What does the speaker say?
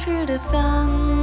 country to fun.